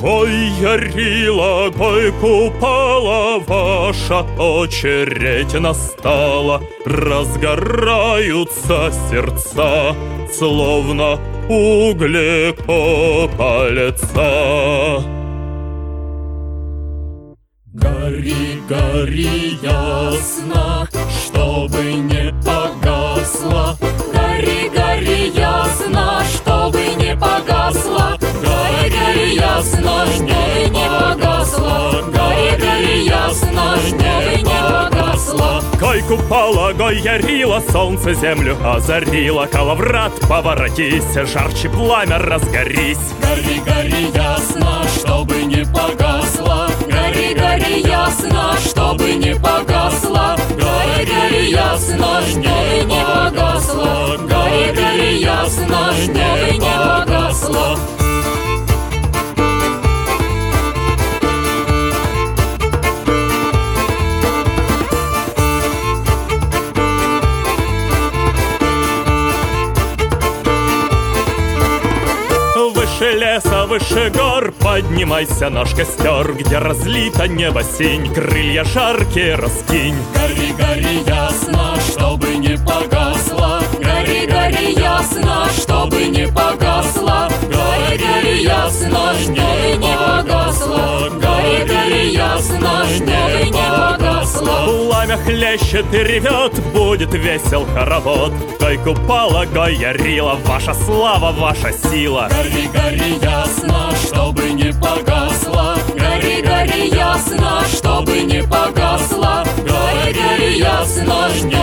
Ой, Ярила, ой, купала, ваша очередь настала, Разгораются сердца, словно угли палеца. Гори, гори ясно, чтобы не погасла. Гори ясно, чтобы не погасла. Гой купала, гой ярила, солнце землю озарила, Калаврат, поворотись, жарче пламя разгорись. Гори, гори ясно, чтобы не погасла. Гори, гори ясно, чтобы не погасла. Гори, гори ясно, чтобы не погасла. Гори, гори ясно, Выше леса, выше гор, поднимайся наш костер, Где разлито небо синь, крылья жаркие раскинь. Гори, гори ясно, чтобы не погасла. Гори, гори ясно, чтобы не погасла. Гори, гори ясно, чтобы не погасла. Гори, гори ясно, чтобы. Пламя хлещет и ревет, будет весел хоровод. Гой купала, гой ярила, ваша слава, ваша сила. Гори, гори ясно, чтобы не погасла. Гори, гори ясно, чтобы не погасла. Гори, гори ясно, чтобы